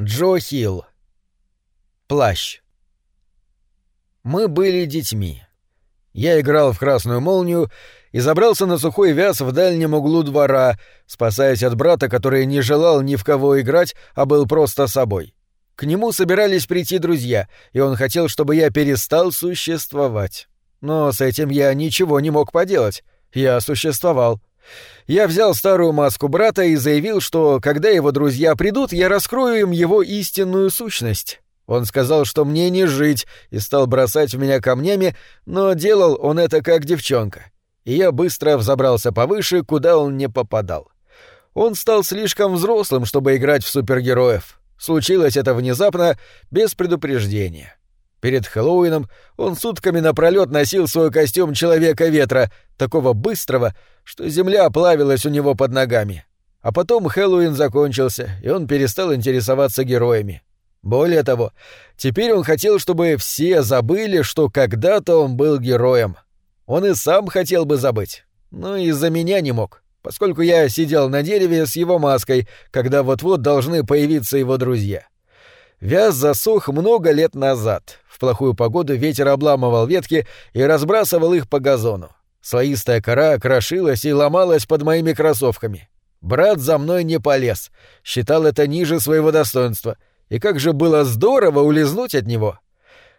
Джо Хилл. Плащ. Мы были детьми. Я играл в красную молнию и забрался на сухой вяз в дальнем углу двора, спасаясь от брата, который не желал ни в кого играть, а был просто собой. К нему собирались прийти друзья, и он хотел, чтобы я перестал существовать. Но с этим я ничего не мог поделать. Я существовал. Я взял старую маску брата и заявил, что когда его друзья придут, я раскрою им его истинную сущность. Он сказал, что мне не жить, и стал бросать в меня камнями, но делал он это как девчонка. И я быстро взобрался повыше, куда он не попадал. Он стал слишком взрослым, чтобы играть в супергероев. Случилось это внезапно, без предупреждения. Перед Хэллоуином он сутками напролёт носил свой костюм Человека-ветра, такого быстрого, что земля плавилась у него под ногами. А потом Хэллоуин закончился, и он перестал интересоваться героями. Более того, теперь он хотел, чтобы все забыли, что когда-то он был героем. Он и сам хотел бы забыть, но из-за меня не мог, поскольку я сидел на дереве с его маской, когда вот-вот должны появиться его друзья. Вяз засох много лет назад. В плохую погоду ветер обламывал ветки и разбрасывал их по газону. Слоистая кора крошилась и ломалась под моими кроссовками. Брат за мной не полез, считал это ниже своего достоинства. И как же было здорово улизнуть от него.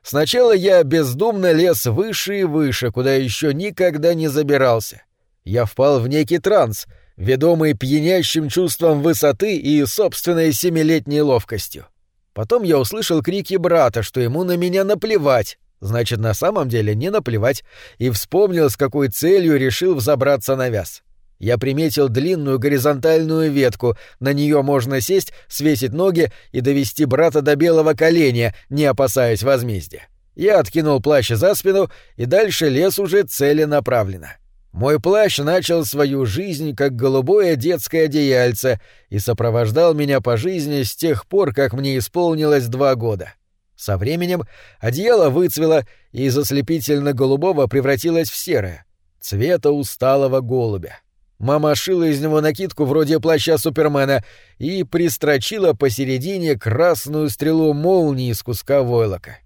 Сначала я бездумно лез выше и выше, куда еще никогда не забирался. Я впал в некий транс, ведомый пьянящим чувством высоты и собственной семилетней ловкостью. Потом я услышал крики брата, что ему на меня наплевать. Значит, на самом деле не наплевать, и вспомнил, с какой целью решил взобраться на вяз. Я приметил длинную горизонтальную ветку, на нее можно сесть, свесить ноги и довести брата до белого коленя, не опасаясь возмездия. Я откинул плащ за спину, и дальше лес уже целенаправленно. Мой плащ начал свою жизнь как голубое детское одеяльце и сопровождал меня по жизни с тех пор, как мне исполнилось два года. Со временем одеяло выцвело и из ослепительно-голубого превратилось в серое, цвета усталого голубя. Мама шила из него накидку вроде плаща Супермена и пристрочила посередине красную стрелу молнии из куска войлока.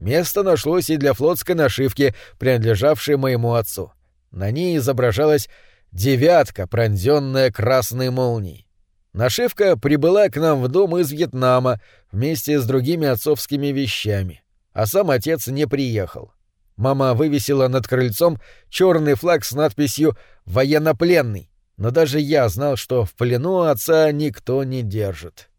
Место нашлось и для флотской нашивки, принадлежавшей моему отцу. На ней изображалась девятка, пронзенная красной молнией. Нашивка прибыла к нам в дом из Вьетнама вместе с другими отцовскими вещами, а сам отец не приехал. Мама вывесила над крыльцом черный флаг с надписью «Военнопленный», но даже я знал, что в плену отца никто не держит.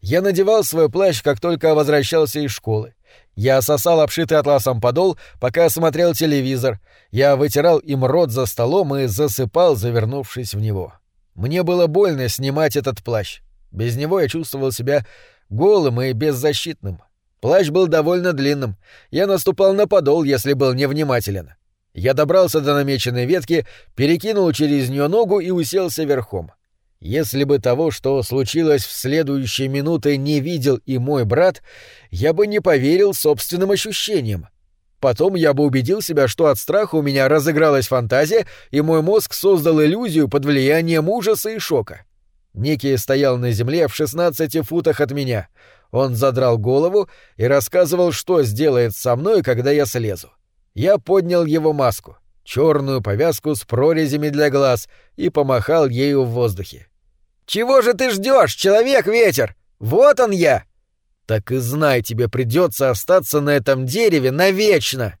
Я надевал свой плащ, как только возвращался из школы. Я сосал обшитый атласом подол, пока смотрел телевизор. Я вытирал им рот за столом и засыпал, завернувшись в него. Мне было больно снимать этот плащ. Без него я чувствовал себя голым и беззащитным. Плащ был довольно длинным. Я наступал на подол, если был невнимателен. Я добрался до намеченной ветки, перекинул через нее ногу и уселся верхом. Если бы того, что случилось в следующие минуты, не видел и мой брат, я бы не поверил собственным ощущениям. Потом я бы убедил себя, что от страха у меня разыгралась фантазия, и мой мозг создал иллюзию под влиянием ужаса и шока. Некий стоял на земле в 16 футах от меня. Он задрал голову и рассказывал, что сделает со мной, когда я слезу. Я поднял его маску — черную повязку с прорезями для глаз и помахал ею в воздухе. «Чего же ты ждешь, человек-ветер? Вот он я!» «Так и знай, тебе придется остаться на этом дереве навечно!»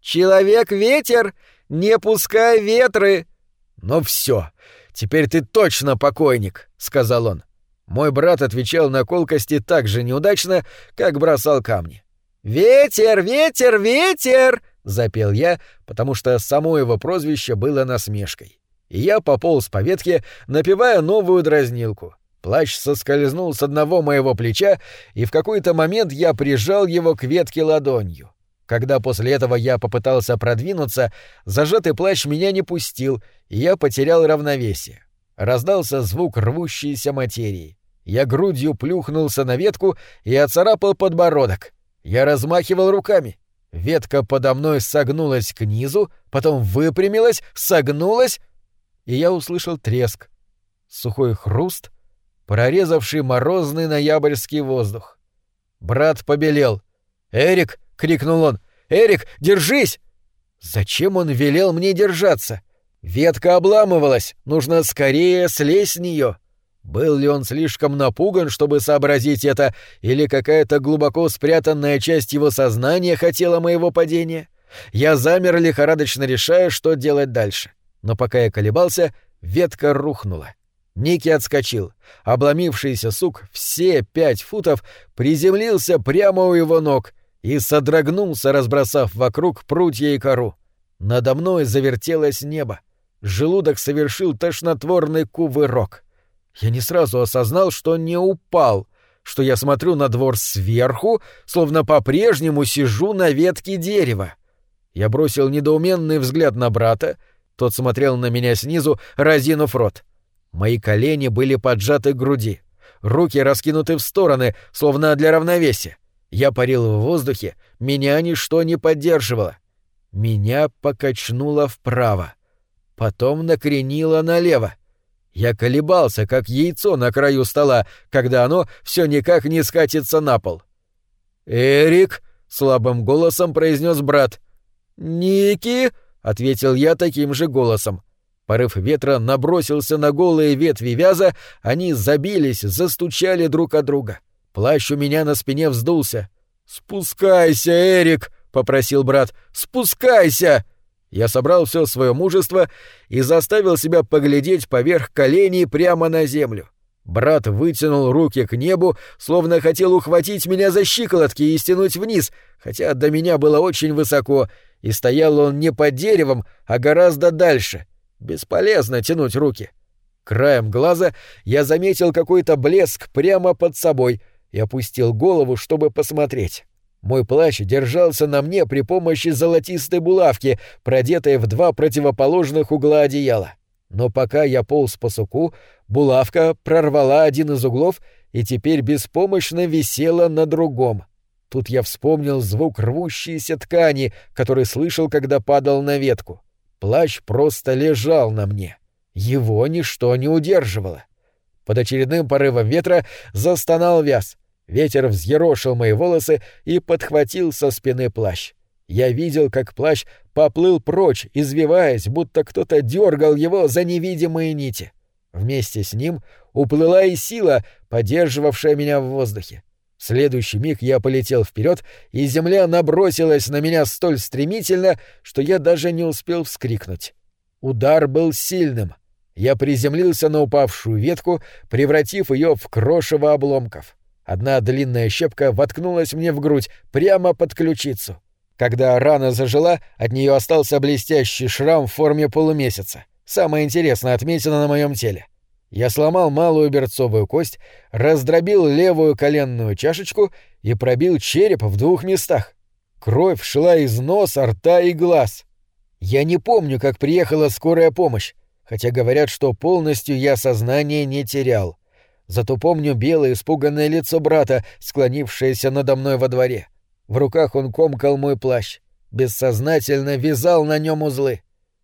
«Человек-ветер, не пускай ветры!» «Ну все, теперь ты точно покойник», — сказал он. Мой брат отвечал на колкости так же неудачно, как бросал камни. «Ветер, ветер, ветер!» — запел я, потому что само его прозвище было насмешкой. И я пополз по ветке, напевая новую дразнилку. Плащ соскользнул с одного моего плеча, и в какой-то момент я прижал его к ветке ладонью. Когда после этого я попытался продвинуться, зажатый плащ меня не пустил, и я потерял равновесие. Раздался звук рвущейся материи. Я грудью плюхнулся на ветку и оцарапал подбородок. Я размахивал руками. Ветка подо мной согнулась к низу, потом выпрямилась, согнулась, и я услышал треск, сухой хруст, прорезавший морозный ноябрьский воздух. Брат побелел. «Эрик!» — крикнул он. «Эрик, держись!» Зачем он велел мне держаться? Ветка обламывалась, нужно скорее слезть с нее. Был ли он слишком напуган, чтобы сообразить это, или какая-то глубоко спрятанная часть его сознания хотела моего падения? Я замер, лихорадочно решая, что делать дальше. Но пока я колебался, ветка рухнула. Ники отскочил. Обломившийся сук все пять футов приземлился прямо у его ног и содрогнулся, разбросав вокруг прутья и кору. Надо мной завертелось небо. Желудок совершил тошнотворный кувырок. Я не сразу осознал, что не упал, что я смотрю на двор сверху, словно по-прежнему сижу на ветке дерева. Я бросил недоуменный взгляд на брата, тот смотрел на меня снизу, разинув рот. Мои колени были поджаты к груди, руки раскинуты в стороны, словно для равновесия. Я парил в воздухе, меня ничто не поддерживало. Меня покачнуло вправо, потом накренило налево. Я колебался, как яйцо на краю стола, когда оно все никак не скатится на пол. «Эрик!» — слабым голосом произнес брат. «Ники!» — ответил я таким же голосом. Порыв ветра набросился на голые ветви вяза, они забились, застучали друг от друга. Плащ у меня на спине вздулся. «Спускайся, Эрик!» — попросил брат. «Спускайся!» Я собрал все свое мужество и заставил себя поглядеть поверх коленей прямо на землю. Брат вытянул руки к небу, словно хотел ухватить меня за щиколотки и стянуть вниз, хотя до меня было очень высоко, и стоял он не под деревом, а гораздо дальше. Бесполезно тянуть руки. Краем глаза я заметил какой-то блеск прямо под собой и опустил голову, чтобы посмотреть. Мой плащ держался на мне при помощи золотистой булавки, продетой в два противоположных угла одеяла. Но пока я полз по суку, булавка прорвала один из углов и теперь беспомощно висела на другом. Тут я вспомнил звук рвущейся ткани, который слышал, когда падал на ветку. Плащ просто лежал на мне. Его ничто не удерживало. Под очередным порывом ветра застонал вяз. Ветер взъерошил мои волосы и подхватил со спины плащ. Я видел, как плащ поплыл прочь, извиваясь, будто кто-то дергал его за невидимые нити. Вместе с ним уплыла и сила, поддерживавшая меня в воздухе. В следующий миг я полетел вперед, и земля набросилась на меня столь стремительно, что я даже не успел вскрикнуть. Удар был сильным. Я приземлился на упавшую ветку, превратив ее в крошево обломков. Одна длинная щепка воткнулась мне в грудь, прямо под ключицу. Когда рана зажила, от нее остался блестящий шрам в форме полумесяца. Самое интересное отметина на моем теле. Я сломал малую берцовую кость, раздробил левую коленную чашечку и пробил череп в двух местах. Кровь шла из носа, рта и глаз. Я не помню, как приехала скорая помощь, хотя говорят, что полностью я сознание не терял. Зато помню белое испуганное лицо брата, склонившееся надо мной во дворе. В руках он комкал мой плащ, бессознательно вязал на нем узлы.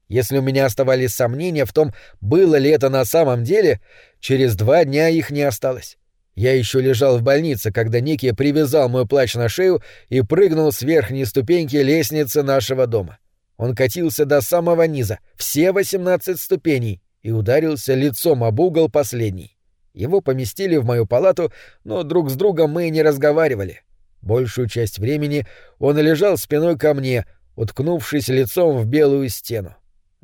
Если у меня оставались сомнения в том, было ли это на самом деле, через два дня их не осталось. Я еще лежал в больнице, когда Ники привязал мой плащ на шею и прыгнул с верхней ступеньки лестницы нашего дома. Он катился до самого низа, все восемнадцать ступеней, и ударился лицом об угол последний. Его поместили в мою палату, но друг с другом мы не разговаривали. Большую часть времени он лежал спиной ко мне, уткнувшись лицом в белую стену.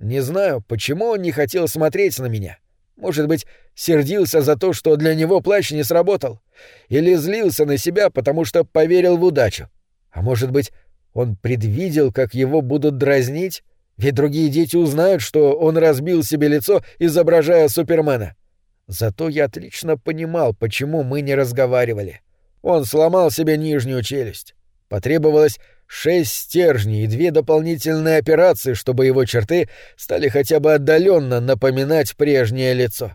Не знаю, почему он не хотел смотреть на меня. Может быть, сердился за то, что для него плащ не сработал. Или злился на себя, потому что поверил в удачу. А может быть, он предвидел, как его будут дразнить? Ведь другие дети узнают, что он разбил себе лицо, изображая Супермена. Зато я отлично понимал, почему мы не разговаривали. Он сломал себе нижнюю челюсть. Потребовалось шесть стержней и две дополнительные операции, чтобы его черты стали хотя бы отдаленно напоминать прежнее лицо.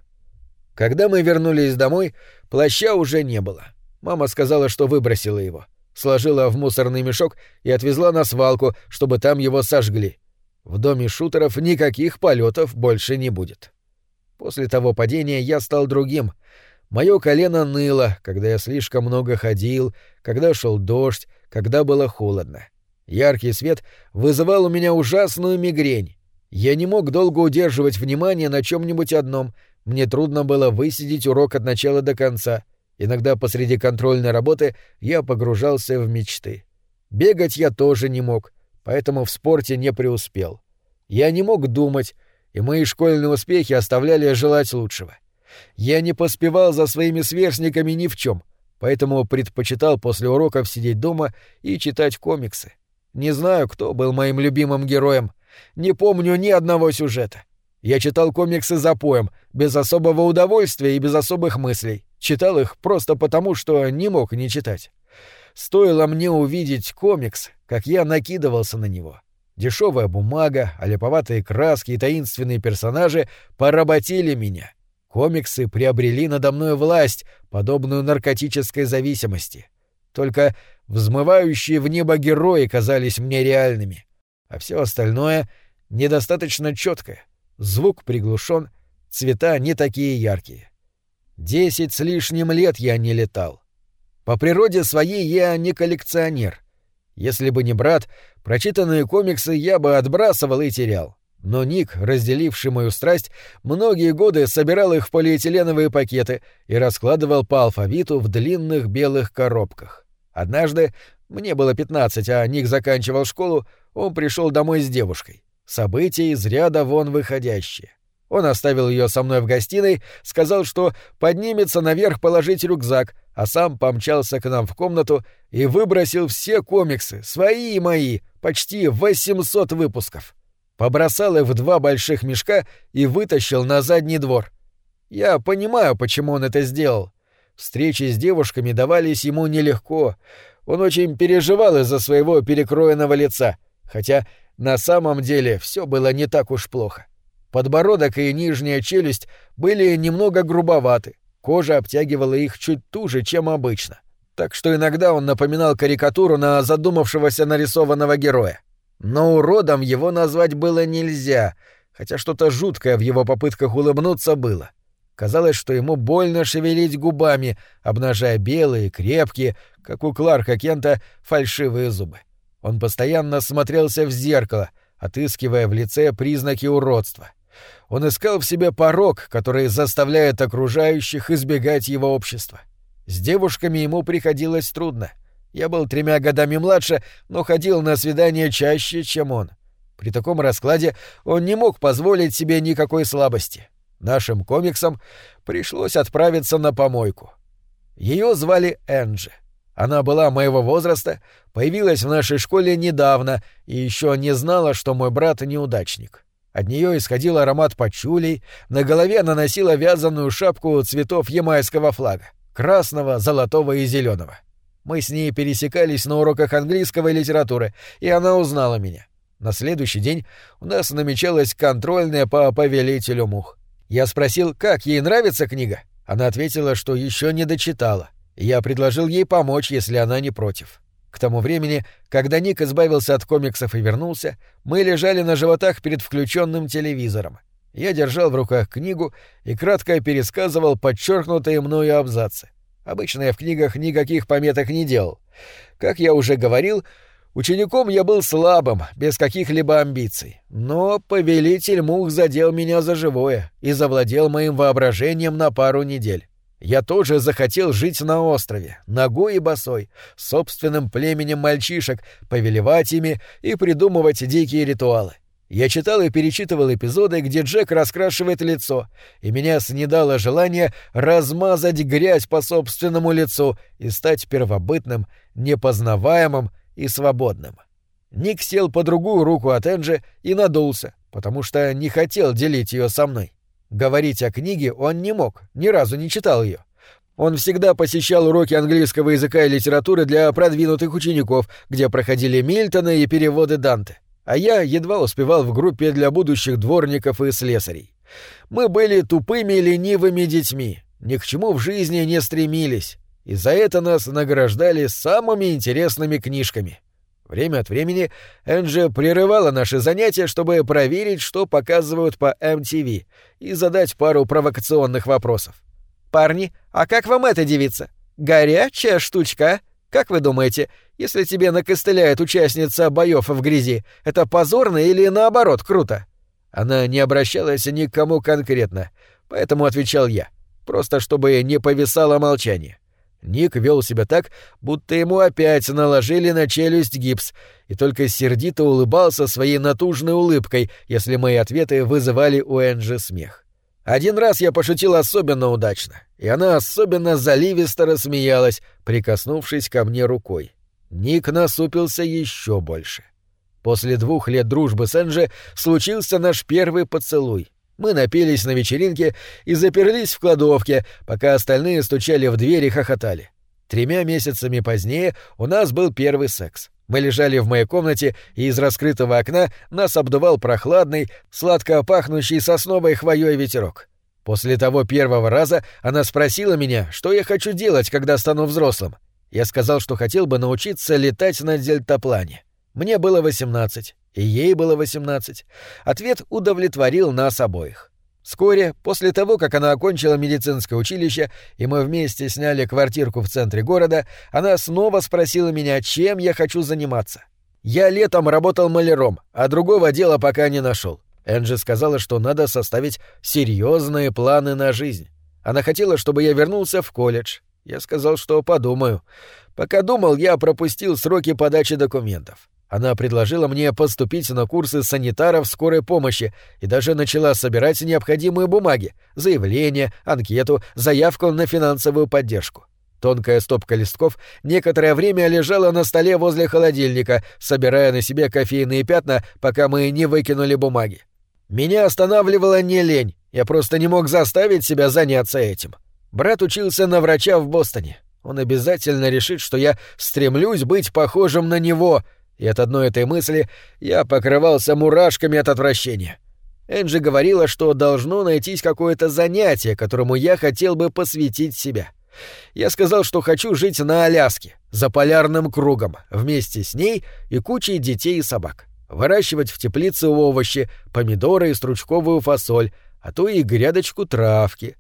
Когда мы вернулись домой, плаща уже не было. Мама сказала, что выбросила его. Сложила в мусорный мешок и отвезла на свалку, чтобы там его сожгли. В доме шутеров никаких полетов больше не будет. После того падения я стал другим. Мое колено ныло, когда я слишком много ходил, когда шел дождь, когда было холодно. Яркий свет вызывал у меня ужасную мигрень. Я не мог долго удерживать внимание на чем-нибудь одном. Мне трудно было высидеть урок от начала до конца. Иногда посреди контрольной работы я погружался в мечты. Бегать я тоже не мог, поэтому в спорте не преуспел. Я не мог думать, и мои школьные успехи оставляли желать лучшего. Я не поспевал за своими сверстниками ни в чем, поэтому предпочитал после уроков сидеть дома и читать комиксы. Не знаю, кто был моим любимым героем, не помню ни одного сюжета. Я читал комиксы за поем, без особого удовольствия и без особых мыслей. Читал их просто потому, что не мог не читать. Стоило мне увидеть комикс, как я накидывался на него. Дешевая бумага, олеповатые краски и таинственные персонажи поработили меня. Комиксы приобрели надо мной власть, подобную наркотической зависимости. Только взмывающие в небо герои казались мне реальными, а все остальное недостаточно четкое. Звук приглушен, цвета не такие яркие. Десять с лишним лет я не летал. По природе своей я не коллекционер. Если бы не брат, прочитанные комиксы я бы отбрасывал и терял. Но Ник, разделивший мою страсть, многие годы собирал их в полиэтиленовые пакеты и раскладывал по алфавиту в длинных белых коробках. Однажды, мне было 15, а Ник заканчивал школу, он пришел домой с девушкой. Событие из ряда вон выходящее. Он оставил ее со мной в гостиной, сказал, что поднимется наверх положить рюкзак, а сам помчался к нам в комнату и выбросил все комиксы, свои и мои, почти 800 выпусков побросал их в два больших мешка и вытащил на задний двор. Я понимаю, почему он это сделал. Встречи с девушками давались ему нелегко. Он очень переживал из-за своего перекроенного лица, хотя на самом деле все было не так уж плохо. Подбородок и нижняя челюсть были немного грубоваты, кожа обтягивала их чуть туже, чем обычно. Так что иногда он напоминал карикатуру на задумавшегося нарисованного героя. Но уродом его назвать было нельзя, хотя что-то жуткое в его попытках улыбнуться было. Казалось, что ему больно шевелить губами, обнажая белые, крепкие, как у Кларка Кента, фальшивые зубы. Он постоянно смотрелся в зеркало, отыскивая в лице признаки уродства. Он искал в себе порог, который заставляет окружающих избегать его общества. С девушками ему приходилось трудно — я был тремя годами младше, но ходил на свидания чаще, чем он. При таком раскладе он не мог позволить себе никакой слабости. Нашим комиксам пришлось отправиться на помойку. Ее звали Энджи. Она была моего возраста, появилась в нашей школе недавно и еще не знала, что мой брат неудачник. От нее исходил аромат пачулей, на голове она носила вязаную шапку цветов ямайского флага — красного, золотого и зеленого. Мы с ней пересекались на уроках английского и литературы, и она узнала меня. На следующий день у нас намечалась контрольная по повелителю мух. Я спросил, как ей нравится книга. Она ответила, что еще не дочитала. Я предложил ей помочь, если она не против. К тому времени, когда Ник избавился от комиксов и вернулся, мы лежали на животах перед включенным телевизором. Я держал в руках книгу и кратко пересказывал подчеркнутые мною абзацы. Обычно я в книгах никаких пометок не делал. Как я уже говорил, учеником я был слабым, без каких-либо амбиций. Но повелитель мух задел меня за живое и завладел моим воображением на пару недель. Я тоже захотел жить на острове, ногой и босой, собственным племенем мальчишек, повелевать ими и придумывать дикие ритуалы. Я читал и перечитывал эпизоды, где Джек раскрашивает лицо, и меня снедало желание размазать грязь по собственному лицу и стать первобытным, непознаваемым и свободным. Ник сел по другую руку от Энджи и надулся, потому что не хотел делить ее со мной. Говорить о книге он не мог, ни разу не читал ее. Он всегда посещал уроки английского языка и литературы для продвинутых учеников, где проходили Мильтона и переводы Данте а я едва успевал в группе для будущих дворников и слесарей. Мы были тупыми ленивыми детьми, ни к чему в жизни не стремились, и за это нас награждали самыми интересными книжками. Время от времени Энджи прерывала наши занятия, чтобы проверить, что показывают по MTV, и задать пару провокационных вопросов. Парни, а как вам эта девица? Горячая штучка, Как вы думаете, если тебе накостыляет участница боёв в грязи, это позорно или наоборот круто?» Она не обращалась ни к кому конкретно, поэтому отвечал я, просто чтобы не повисало молчание. Ник вел себя так, будто ему опять наложили на челюсть гипс, и только сердито улыбался своей натужной улыбкой, если мои ответы вызывали у Энджи смех. Один раз я пошутил особенно удачно, и она особенно заливисто рассмеялась, прикоснувшись ко мне рукой. Ник насупился еще больше. После двух лет дружбы с Энджи случился наш первый поцелуй. Мы напились на вечеринке и заперлись в кладовке, пока остальные стучали в дверь и хохотали. Тремя месяцами позднее у нас был первый секс. Мы лежали в моей комнате, и из раскрытого окна нас обдувал прохладный, сладко пахнущий сосновой хвоей ветерок. После того первого раза она спросила меня, что я хочу делать, когда стану взрослым. Я сказал, что хотел бы научиться летать на дельтаплане. Мне было 18, и ей было 18. Ответ удовлетворил нас обоих. Вскоре, после того, как она окончила медицинское училище, и мы вместе сняли квартирку в центре города, она снова спросила меня, чем я хочу заниматься. Я летом работал маляром, а другого дела пока не нашел. Энджи сказала, что надо составить серьезные планы на жизнь. Она хотела, чтобы я вернулся в колледж. Я сказал, что подумаю. Пока думал, я пропустил сроки подачи документов. Она предложила мне поступить на курсы санитаров скорой помощи и даже начала собирать необходимые бумаги, заявление, анкету, заявку на финансовую поддержку. Тонкая стопка листков некоторое время лежала на столе возле холодильника, собирая на себе кофейные пятна, пока мы не выкинули бумаги. Меня останавливала не лень, я просто не мог заставить себя заняться этим. Брат учился на врача в Бостоне. Он обязательно решит, что я стремлюсь быть похожим на него — и от одной этой мысли я покрывался мурашками от отвращения. Энджи говорила, что должно найтись какое-то занятие, которому я хотел бы посвятить себя. Я сказал, что хочу жить на Аляске, за полярным кругом, вместе с ней и кучей детей и собак. Выращивать в теплице овощи, помидоры и стручковую фасоль, а то и грядочку травки.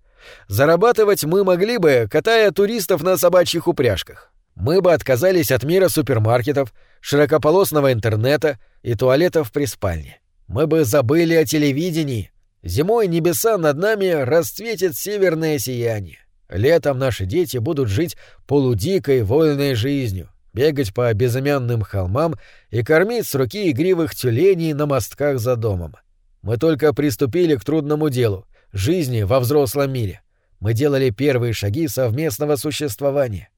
Зарабатывать мы могли бы, катая туристов на собачьих упряжках. Мы бы отказались от мира супермаркетов, широкополосного интернета и туалетов при спальне. Мы бы забыли о телевидении. Зимой небеса над нами расцветит северное сияние. Летом наши дети будут жить полудикой вольной жизнью, бегать по безымянным холмам и кормить с руки игривых тюленей на мостках за домом. Мы только приступили к трудному делу — жизни во взрослом мире. Мы делали первые шаги совместного существования.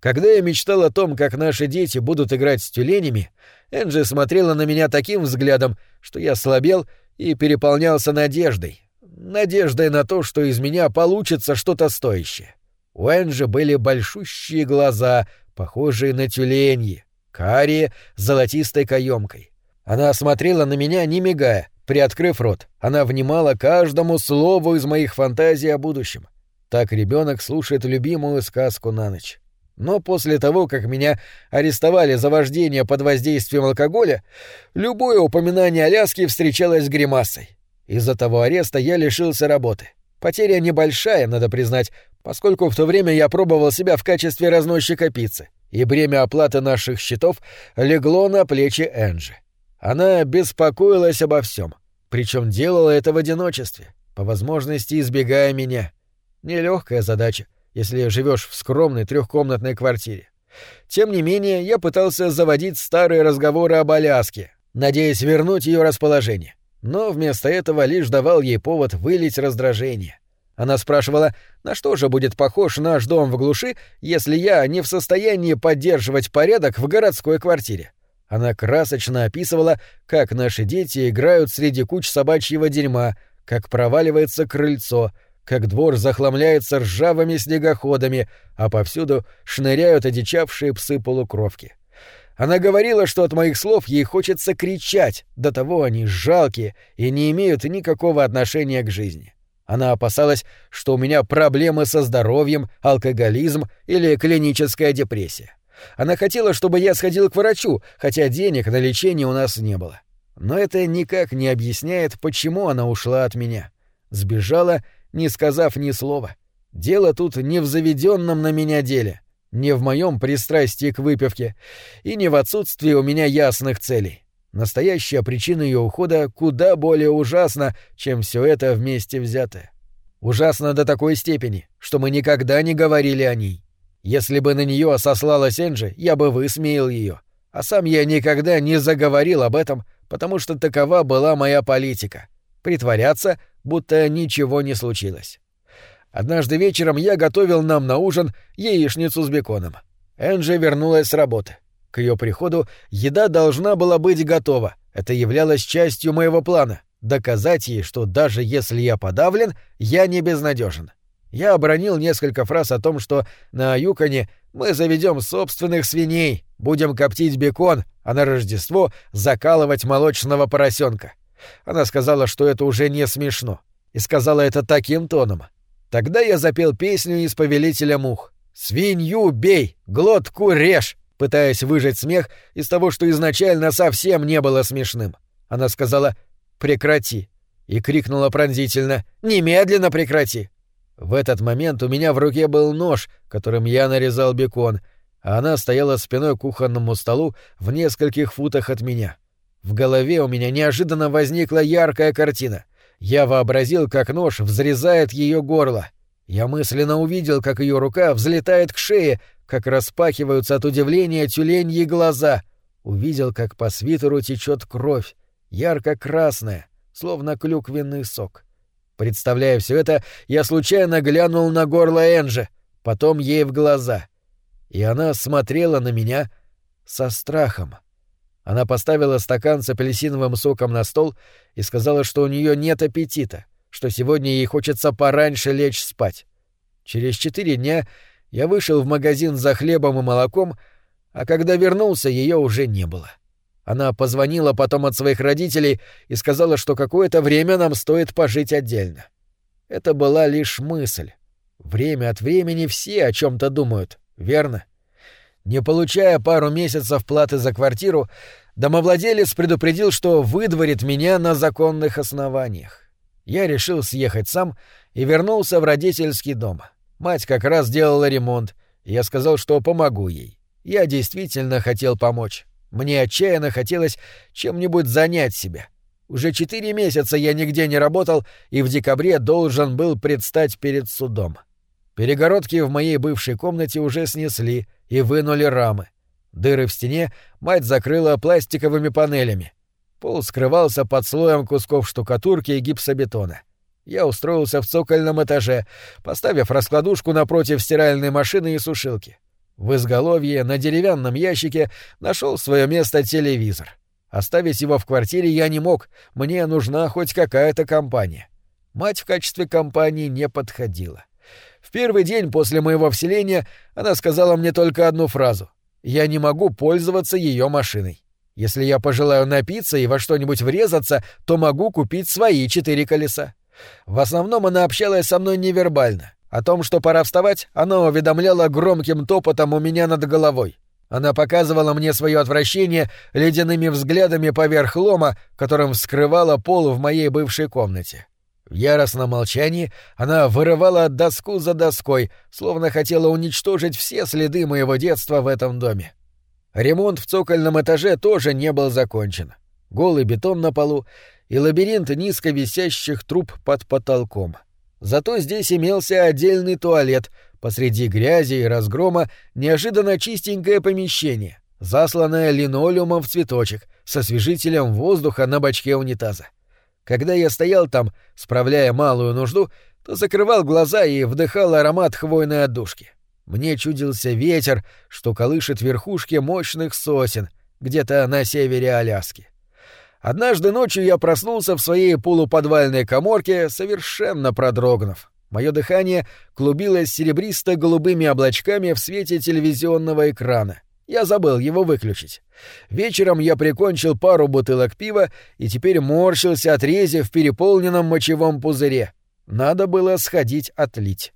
Когда я мечтал о том, как наши дети будут играть с тюленями, Энджи смотрела на меня таким взглядом, что я слабел и переполнялся надеждой. Надеждой на то, что из меня получится что-то стоящее. У Энджи были большущие глаза, похожие на тюленьи, карие с золотистой каемкой. Она смотрела на меня, не мигая, приоткрыв рот. Она внимала каждому слову из моих фантазий о будущем. Так ребенок слушает любимую сказку на ночь. Но после того, как меня арестовали за вождение под воздействием алкоголя, любое упоминание Аляски встречалось с гримасой. Из-за того ареста я лишился работы. Потеря небольшая, надо признать, поскольку в то время я пробовал себя в качестве разносчика пиццы, и бремя оплаты наших счетов легло на плечи Энджи. Она беспокоилась обо всем, причем делала это в одиночестве, по возможности избегая меня. Нелегкая задача — если живешь в скромной трехкомнатной квартире. Тем не менее, я пытался заводить старые разговоры об Аляске, надеясь вернуть ее расположение. Но вместо этого лишь давал ей повод вылить раздражение. Она спрашивала, на что же будет похож наш дом в глуши, если я не в состоянии поддерживать порядок в городской квартире. Она красочно описывала, как наши дети играют среди куч собачьего дерьма, как проваливается крыльцо, как двор захламляется ржавыми снегоходами, а повсюду шныряют одичавшие псы-полукровки. Она говорила, что от моих слов ей хочется кричать, до того они жалкие и не имеют никакого отношения к жизни. Она опасалась, что у меня проблемы со здоровьем, алкоголизм или клиническая депрессия. Она хотела, чтобы я сходил к врачу, хотя денег на лечение у нас не было. Но это никак не объясняет, почему она ушла от меня. Сбежала не сказав ни слова. Дело тут не в заведенном на меня деле, не в моем пристрастии к выпивке и не в отсутствии у меня ясных целей. Настоящая причина ее ухода куда более ужасна, чем все это вместе взятое. Ужасно до такой степени, что мы никогда не говорили о ней. Если бы на нее сослалась Энджи, я бы высмеял ее. А сам я никогда не заговорил об этом, потому что такова была моя политика — притворяться, будто ничего не случилось. Однажды вечером я готовил нам на ужин яичницу с беконом. Энджи вернулась с работы. К ее приходу еда должна была быть готова. Это являлось частью моего плана — доказать ей, что даже если я подавлен, я не безнадежен. Я обронил несколько фраз о том, что на Юконе мы заведем собственных свиней, будем коптить бекон, а на Рождество закалывать молочного поросенка. Она сказала, что это уже не смешно. И сказала это таким тоном, Тогда я запел песню из «Повелителя мух». «Свинью бей, глотку режь», пытаясь выжать смех из того, что изначально совсем не было смешным. Она сказала «прекрати» и крикнула пронзительно «немедленно прекрати». В этот момент у меня в руке был нож, которым я нарезал бекон, а она стояла спиной к кухонному столу в нескольких футах от меня. В голове у меня неожиданно возникла яркая картина. Я вообразил, как нож взрезает ее горло. Я мысленно увидел, как ее рука взлетает к шее, как распахиваются от удивления тюленьи глаза. Увидел, как по свитеру течет кровь, ярко-красная, словно клюквенный сок. Представляя все это, я случайно глянул на горло Энжи, потом ей в глаза. И она смотрела на меня со страхом. Она поставила стакан с апельсиновым соком на стол и сказала, что у нее нет аппетита, что сегодня ей хочется пораньше лечь спать. Через четыре дня я вышел в магазин за хлебом и молоком, а когда вернулся, ее уже не было. Она позвонила потом от своих родителей и сказала, что какое-то время нам стоит пожить отдельно. Это была лишь мысль. Время от времени все о чем-то думают, верно? Не получая пару месяцев платы за квартиру, домовладелец предупредил, что выдворит меня на законных основаниях. Я решил съехать сам и вернулся в родительский дом. Мать как раз делала ремонт, и я сказал, что помогу ей. Я действительно хотел помочь. Мне отчаянно хотелось чем-нибудь занять себя. Уже четыре месяца я нигде не работал и в декабре должен был предстать перед судом. Перегородки в моей бывшей комнате уже снесли и вынули рамы. Дыры в стене мать закрыла пластиковыми панелями. Пол скрывался под слоем кусков штукатурки и гипсобетона. Я устроился в цокольном этаже, поставив раскладушку напротив стиральной машины и сушилки. В изголовье на деревянном ящике нашел свое место телевизор. Оставить его в квартире я не мог, мне нужна хоть какая-то компания. Мать в качестве компании не подходила. В первый день после моего вселения она сказала мне только одну фразу. «Я не могу пользоваться ее машиной. Если я пожелаю напиться и во что-нибудь врезаться, то могу купить свои четыре колеса». В основном она общалась со мной невербально. О том, что пора вставать, она уведомляла громким топотом у меня над головой. Она показывала мне свое отвращение ледяными взглядами поверх лома, которым вскрывала пол в моей бывшей комнате. В яростном молчании она вырывала доску за доской, словно хотела уничтожить все следы моего детства в этом доме. Ремонт в цокольном этаже тоже не был закончен. Голый бетон на полу и лабиринт низко висящих труб под потолком. Зато здесь имелся отдельный туалет, посреди грязи и разгрома неожиданно чистенькое помещение, засланное линолеумом в цветочек, со освежителем воздуха на бачке унитаза. Когда я стоял там, справляя малую нужду, то закрывал глаза и вдыхал аромат хвойной отдушки. Мне чудился ветер, что колышет верхушки мощных сосен, где-то на севере Аляски. Однажды ночью я проснулся в своей полуподвальной коморке, совершенно продрогнув. Мое дыхание клубилось серебристо-голубыми облачками в свете телевизионного экрана. Я забыл его выключить. Вечером я прикончил пару бутылок пива и теперь морщился от рези в переполненном мочевом пузыре. Надо было сходить отлить.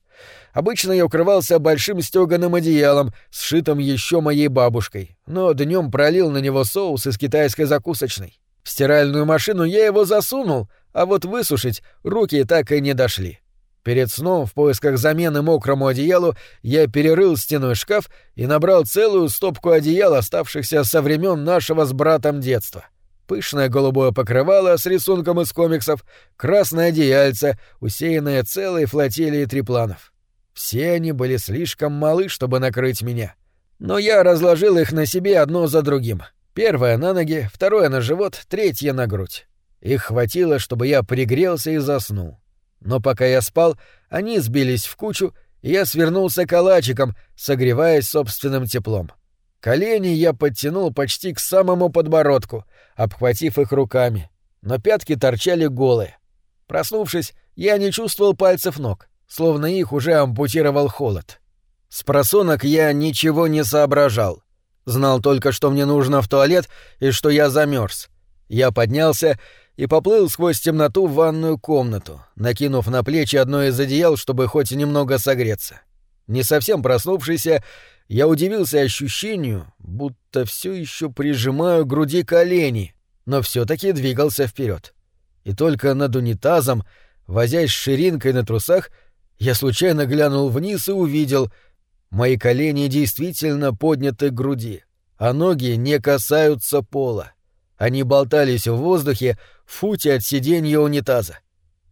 Обычно я укрывался большим стёганым одеялом, сшитым еще моей бабушкой, но днем пролил на него соус из китайской закусочной. В стиральную машину я его засунул, а вот высушить руки так и не дошли. Перед сном, в поисках замены мокрому одеялу, я перерыл стеной шкаф и набрал целую стопку одеял, оставшихся со времен нашего с братом детства. Пышное голубое покрывало с рисунком из комиксов, красное одеяльце, усеянное целой флотилией трипланов. Все они были слишком малы, чтобы накрыть меня. Но я разложил их на себе одно за другим. Первое на ноги, второе на живот, третье на грудь. Их хватило, чтобы я пригрелся и заснул. Но пока я спал, они сбились в кучу, и я свернулся калачиком, согреваясь собственным теплом. Колени я подтянул почти к самому подбородку, обхватив их руками, но пятки торчали голые. Проснувшись, я не чувствовал пальцев ног, словно их уже ампутировал холод. С просонок я ничего не соображал. Знал только, что мне нужно в туалет и что я замерз. Я поднялся и поплыл сквозь темноту в ванную комнату, накинув на плечи одно из одеял, чтобы хоть немного согреться. Не совсем проснувшийся, я удивился ощущению, будто все еще прижимаю к груди колени, но все-таки двигался вперед. И только над унитазом, возясь ширинкой на трусах, я случайно глянул вниз и увидел, мои колени действительно подняты к груди, а ноги не касаются пола. Они болтались в воздухе в футе от сиденья унитаза.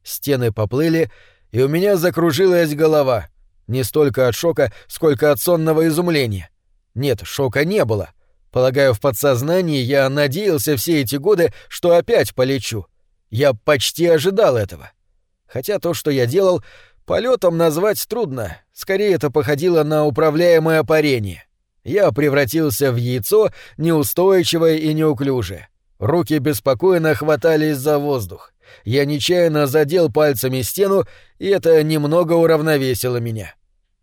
Стены поплыли, и у меня закружилась голова. Не столько от шока, сколько от сонного изумления. Нет, шока не было. Полагаю, в подсознании я надеялся все эти годы, что опять полечу. Я почти ожидал этого. Хотя то, что я делал, полетом назвать трудно. Скорее, это походило на управляемое парение. Я превратился в яйцо, неустойчивое и неуклюжее. Руки беспокойно хватались за воздух. Я нечаянно задел пальцами стену, и это немного уравновесило меня.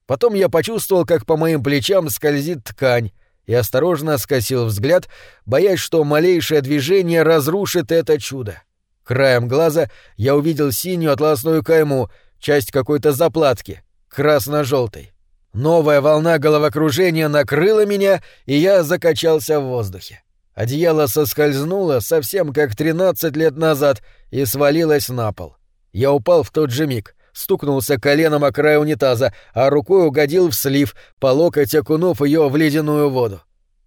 Потом я почувствовал, как по моим плечам скользит ткань, и осторожно скосил взгляд, боясь, что малейшее движение разрушит это чудо. Краем глаза я увидел синюю атласную кайму, часть какой-то заплатки, красно-желтой. Новая волна головокружения накрыла меня, и я закачался в воздухе. Одеяло соскользнуло совсем как 13 лет назад и свалилось на пол. Я упал в тот же миг, стукнулся коленом о край унитаза, а рукой угодил в слив, по локоть окунув ее в ледяную воду.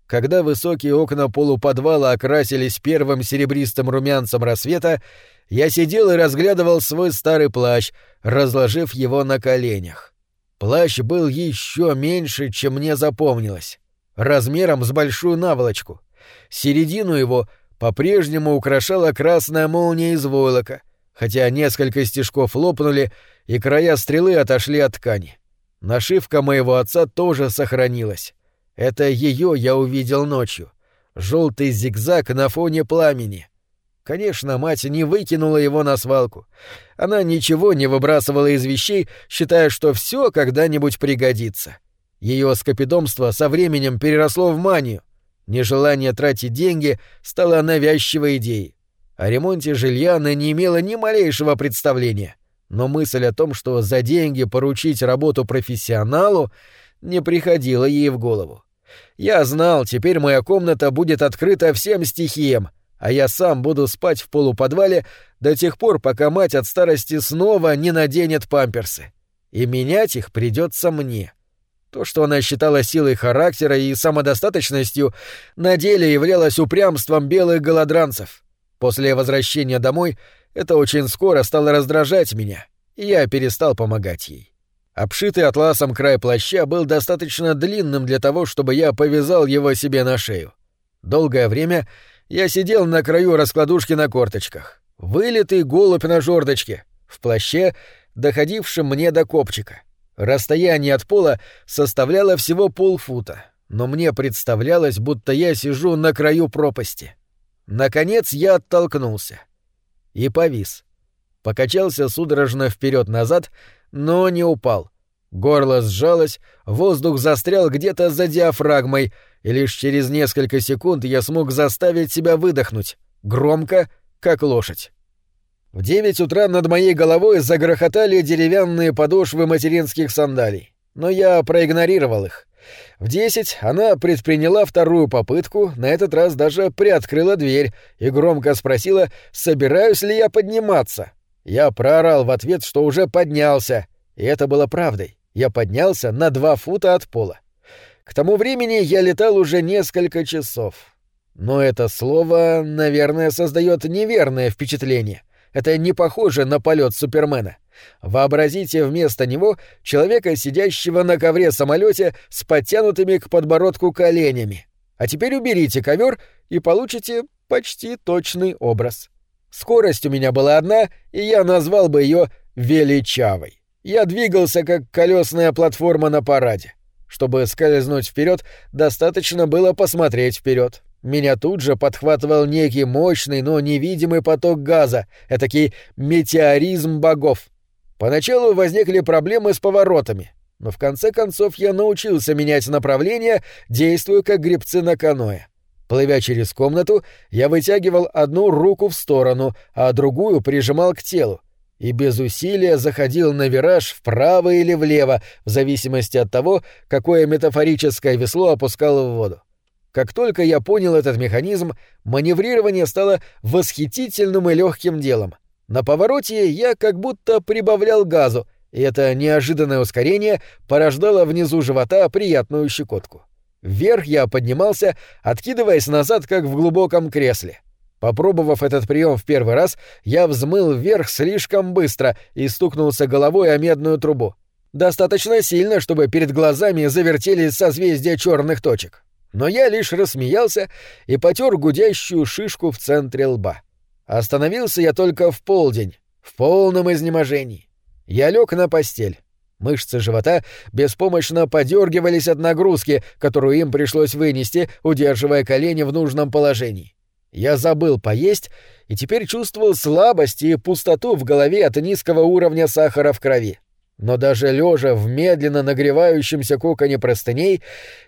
Когда высокие окна полуподвала окрасились первым серебристым румянцем рассвета, я сидел и разглядывал свой старый плащ, разложив его на коленях. Плащ был еще меньше, чем мне запомнилось, размером с большую наволочку. Середину его по-прежнему украшала красная молния из войлока, хотя несколько стежков лопнули, и края стрелы отошли от ткани. Нашивка моего отца тоже сохранилась. Это ее я увидел ночью. Желтый зигзаг на фоне пламени. Конечно, мать не выкинула его на свалку. Она ничего не выбрасывала из вещей, считая, что все когда-нибудь пригодится. Ее скопидомство со временем переросло в манию — Нежелание тратить деньги стало навязчивой идеей. О ремонте жилья она не имела ни малейшего представления, но мысль о том, что за деньги поручить работу профессионалу, не приходила ей в голову. Я знал, теперь моя комната будет открыта всем стихиям, а я сам буду спать в полуподвале до тех пор, пока мать от старости снова не наденет памперсы. И менять их придется мне. — то, что она считала силой характера и самодостаточностью, на деле являлось упрямством белых голодранцев. После возвращения домой это очень скоро стало раздражать меня, и я перестал помогать ей. Обшитый атласом край плаща был достаточно длинным для того, чтобы я повязал его себе на шею. Долгое время я сидел на краю раскладушки на корточках. Вылитый голубь на жердочке, в плаще, доходившем мне до копчика — Расстояние от пола составляло всего полфута, но мне представлялось, будто я сижу на краю пропасти. Наконец я оттолкнулся. И повис. Покачался судорожно вперед назад но не упал. Горло сжалось, воздух застрял где-то за диафрагмой, и лишь через несколько секунд я смог заставить себя выдохнуть, громко, как лошадь. В девять утра над моей головой загрохотали деревянные подошвы материнских сандалий, но я проигнорировал их. В десять она предприняла вторую попытку, на этот раз даже приоткрыла дверь и громко спросила, собираюсь ли я подниматься. Я проорал в ответ, что уже поднялся, И это было правдой. Я поднялся на два фута от пола. К тому времени я летал уже несколько часов. Но это слово, наверное, создает неверное впечатление. Это не похоже на полет Супермена. Вообразите вместо него человека, сидящего на ковре самолете с подтянутыми к подбородку коленями. А теперь уберите ковер и получите почти точный образ. Скорость у меня была одна, и я назвал бы ее величавой. Я двигался как колесная платформа на параде. Чтобы скользнуть вперед, достаточно было посмотреть вперед. Меня тут же подхватывал некий мощный, но невидимый поток газа, этакий метеоризм богов. Поначалу возникли проблемы с поворотами, но в конце концов я научился менять направление, действуя как гребцы на каноэ. Плывя через комнату, я вытягивал одну руку в сторону, а другую прижимал к телу, и без усилия заходил на вираж вправо или влево, в зависимости от того, какое метафорическое весло опускало в воду. Как только я понял этот механизм, маневрирование стало восхитительным и легким делом. На повороте я как будто прибавлял газу, и это неожиданное ускорение порождало внизу живота приятную щекотку. Вверх я поднимался, откидываясь назад, как в глубоком кресле. Попробовав этот прием в первый раз, я взмыл вверх слишком быстро и стукнулся головой о медную трубу. Достаточно сильно, чтобы перед глазами завертелись созвездия черных точек но я лишь рассмеялся и потер гудящую шишку в центре лба. Остановился я только в полдень, в полном изнеможении. Я лег на постель. Мышцы живота беспомощно подергивались от нагрузки, которую им пришлось вынести, удерживая колени в нужном положении. Я забыл поесть и теперь чувствовал слабость и пустоту в голове от низкого уровня сахара в крови. Но даже лежа в медленно нагревающемся коконе простыней,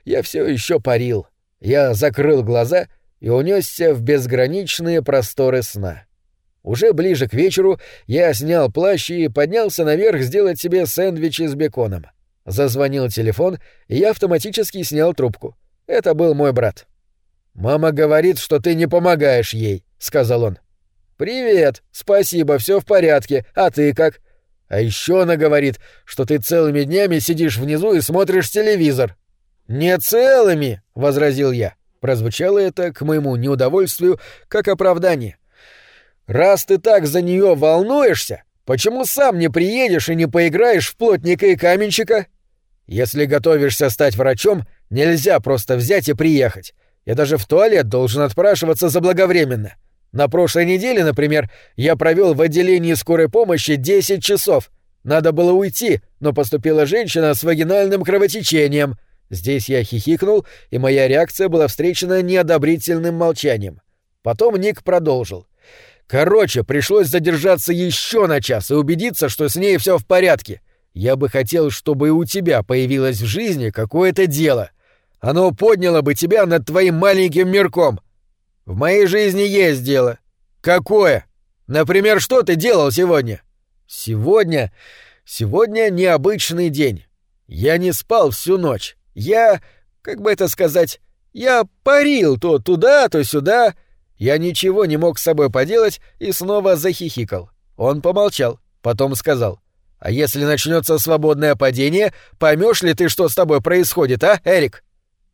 я все еще парил. Я закрыл глаза и унесся в безграничные просторы сна. Уже ближе к вечеру я снял плащ и поднялся наверх сделать себе сэндвичи с беконом. Зазвонил телефон, и я автоматически снял трубку. Это был мой брат. «Мама говорит, что ты не помогаешь ей», — сказал он. «Привет, спасибо, все в порядке. А ты как?» А еще она говорит, что ты целыми днями сидишь внизу и смотришь телевизор. Не целыми, возразил я. Прозвучало это к моему неудовольствию как оправдание. Раз ты так за нее волнуешься, почему сам не приедешь и не поиграешь в плотника и каменщика? Если готовишься стать врачом, нельзя просто взять и приехать. Я даже в туалет должен отпрашиваться заблаговременно. На прошлой неделе, например, я провел в отделении скорой помощи 10 часов. Надо было уйти, но поступила женщина с вагинальным кровотечением. Здесь я хихикнул, и моя реакция была встречена неодобрительным молчанием. Потом Ник продолжил. Короче, пришлось задержаться еще на час и убедиться, что с ней все в порядке. Я бы хотел, чтобы и у тебя появилось в жизни какое-то дело. Оно подняло бы тебя над твоим маленьким мирком. В моей жизни есть дело. Какое? Например, что ты делал сегодня? Сегодня... Сегодня необычный день. Я не спал всю ночь. Я... Как бы это сказать... Я парил то туда, то сюда. Я ничего не мог с собой поделать и снова захихикал. Он помолчал, потом сказал. «А если начнется свободное падение, поймешь ли ты, что с тобой происходит, а, Эрик?»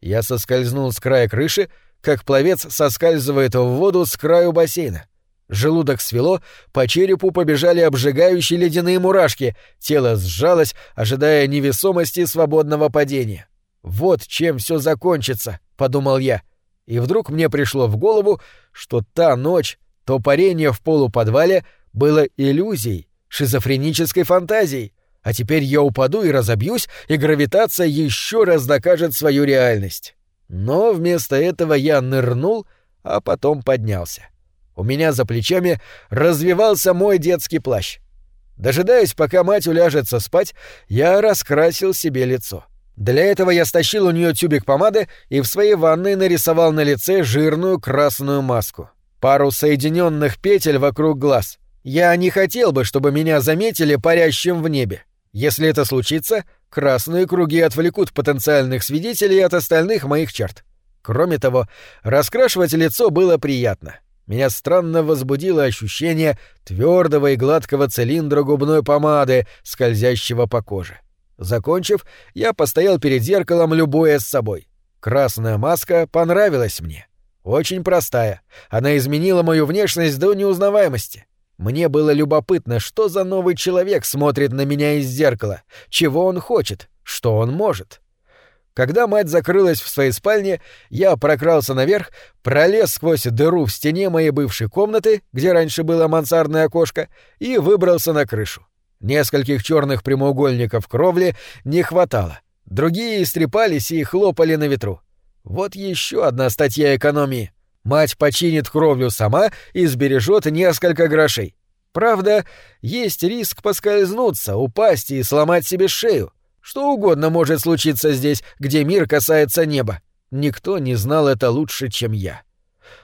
Я соскользнул с края крыши, как пловец соскальзывает в воду с краю бассейна. Желудок свело, по черепу побежали обжигающие ледяные мурашки, тело сжалось, ожидая невесомости свободного падения. «Вот чем все закончится», — подумал я. И вдруг мне пришло в голову, что та ночь, то парение в полуподвале было иллюзией, шизофренической фантазией, а теперь я упаду и разобьюсь, и гравитация еще раз докажет свою реальность. Но вместо этого я нырнул, а потом поднялся. У меня за плечами развивался мой детский плащ. Дожидаясь, пока мать уляжется спать, я раскрасил себе лицо. Для этого я стащил у нее тюбик помады и в своей ванной нарисовал на лице жирную красную маску. Пару соединенных петель вокруг глаз. Я не хотел бы, чтобы меня заметили парящим в небе. Если это случится, красные круги отвлекут потенциальных свидетелей от остальных моих черт. Кроме того, раскрашивать лицо было приятно. меня странно возбудило ощущение твердого и гладкого цилиндра губной помады, скользящего по коже. Закончив, я постоял перед зеркалом, любуя с собой. Красная маска понравилась мне. Очень простая. Она изменила мою внешность до неузнаваемости. Мне было любопытно, что за новый человек смотрит на меня из зеркала, чего он хочет, что он может. Когда мать закрылась в своей спальне, я прокрался наверх, пролез сквозь дыру в стене моей бывшей комнаты, где раньше было мансардное окошко, и выбрался на крышу. Нескольких черных прямоугольников кровли не хватало. Другие истрепались и хлопали на ветру. Вот еще одна статья экономии. Мать починит кровлю сама и сбережет несколько грошей. Правда, есть риск поскользнуться, упасть и сломать себе шею. Что угодно может случиться здесь, где мир касается неба. Никто не знал это лучше, чем я.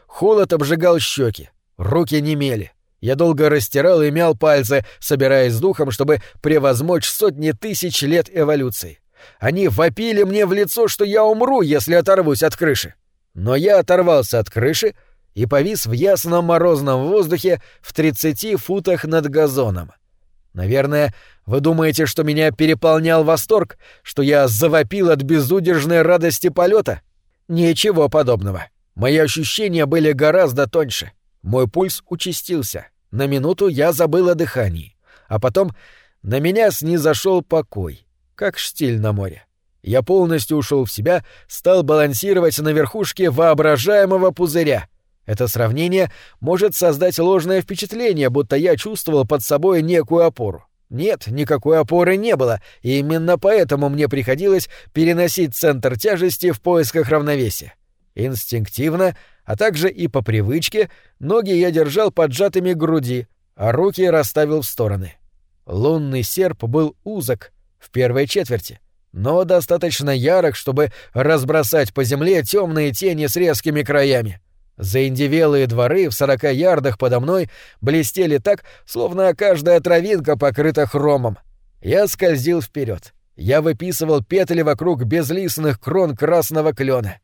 Холод обжигал щеки, руки немели. Я долго растирал и мял пальцы, собираясь с духом, чтобы превозмочь сотни тысяч лет эволюции. Они вопили мне в лицо, что я умру, если оторвусь от крыши. Но я оторвался от крыши и повис в ясном морозном воздухе в 30 футах над газоном. Наверное, вы думаете, что меня переполнял восторг, что я завопил от безудержной радости полета? Ничего подобного. Мои ощущения были гораздо тоньше. Мой пульс участился. На минуту я забыл о дыхании. А потом на меня снизошел покой, как штиль на море. Я полностью ушел в себя, стал балансировать на верхушке воображаемого пузыря. Это сравнение может создать ложное впечатление, будто я чувствовал под собой некую опору. Нет, никакой опоры не было, и именно поэтому мне приходилось переносить центр тяжести в поисках равновесия. Инстинктивно, а также и по привычке, ноги я держал поджатыми к груди, а руки расставил в стороны. Лунный серп был узок в первой четверти, но достаточно ярок, чтобы разбросать по земле темные тени с резкими краями. Заиндевелые дворы в сорока ярдах подо мной блестели так, словно каждая травинка покрыта хромом. Я скользил вперед. Я выписывал петли вокруг безлистных крон красного клена.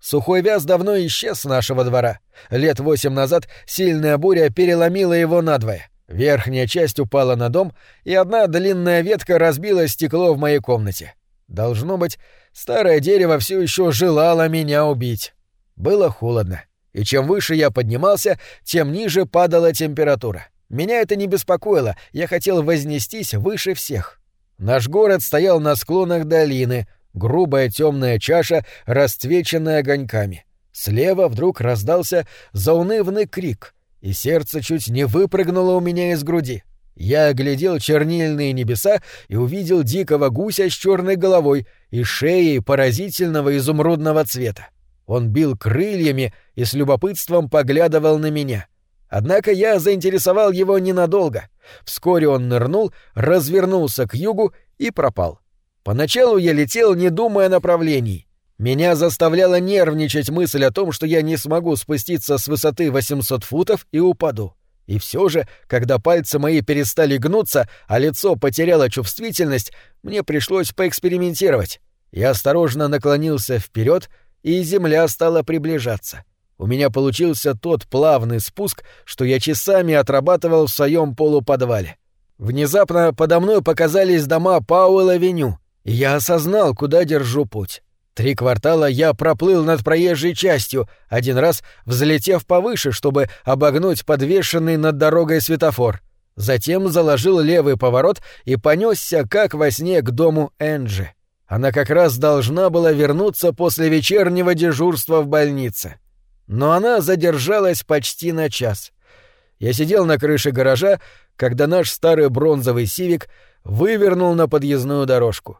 Сухой вяз давно исчез с нашего двора. Лет восемь назад сильная буря переломила его надвое. Верхняя часть упала на дом, и одна длинная ветка разбила стекло в моей комнате. Должно быть, старое дерево все еще желало меня убить. Было холодно, и чем выше я поднимался, тем ниже падала температура. Меня это не беспокоило, я хотел вознестись выше всех. Наш город стоял на склонах долины — грубая темная чаша, расцвеченная огоньками. Слева вдруг раздался заунывный крик, и сердце чуть не выпрыгнуло у меня из груди. Я оглядел чернильные небеса и увидел дикого гуся с черной головой и шеей поразительного изумрудного цвета. Он бил крыльями и с любопытством поглядывал на меня. Однако я заинтересовал его ненадолго. Вскоре он нырнул, развернулся к югу и пропал. Поначалу я летел, не думая о направлении. Меня заставляла нервничать мысль о том, что я не смогу спуститься с высоты 800 футов и упаду. И все же, когда пальцы мои перестали гнуться, а лицо потеряло чувствительность, мне пришлось поэкспериментировать. Я осторожно наклонился вперед, и земля стала приближаться. У меня получился тот плавный спуск, что я часами отрабатывал в своем полуподвале. Внезапно подо мной показались дома Пауэлл-авеню, я осознал, куда держу путь. Три квартала я проплыл над проезжей частью, один раз взлетев повыше, чтобы обогнуть подвешенный над дорогой светофор. Затем заложил левый поворот и понесся, как во сне, к дому Энджи. Она как раз должна была вернуться после вечернего дежурства в больнице. Но она задержалась почти на час. Я сидел на крыше гаража, когда наш старый бронзовый «Сивик» вывернул на подъездную дорожку.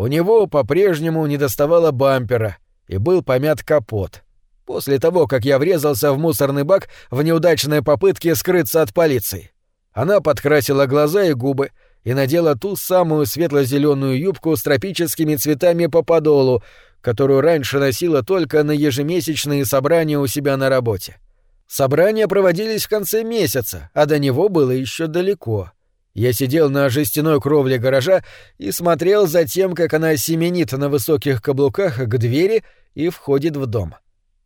У него по-прежнему недоставало бампера и был помят капот. После того, как я врезался в мусорный бак в неудачной попытке скрыться от полиции. Она подкрасила глаза и губы и надела ту самую светло-зеленую юбку с тропическими цветами по подолу, которую раньше носила только на ежемесячные собрания у себя на работе. Собрания проводились в конце месяца, а до него было еще далеко. Я сидел на жестяной кровле гаража и смотрел за тем, как она семенит на высоких каблуках к двери и входит в дом.